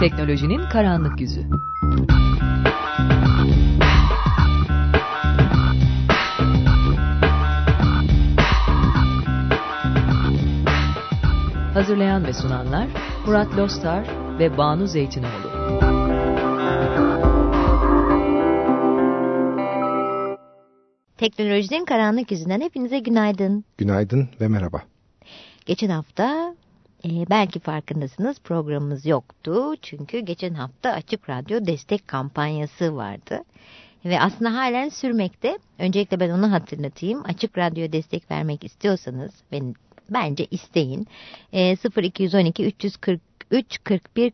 Teknolojinin karanlık yüzü. Hazırlayan ve sunanlar Murat Lostar ve Banu Zeytinoğlu. Teknolojinin karanlık yüzünden hepinize günaydın. Günaydın ve merhaba. Geçen hafta e, belki farkındasınız programımız yoktu. Çünkü geçen hafta Açık Radyo destek kampanyası vardı. Ve aslında halen sürmekte. Öncelikle ben onu hatırlatayım. Açık Radyo'ya destek vermek istiyorsanız ben, bence isteyin. E, 0212 343 41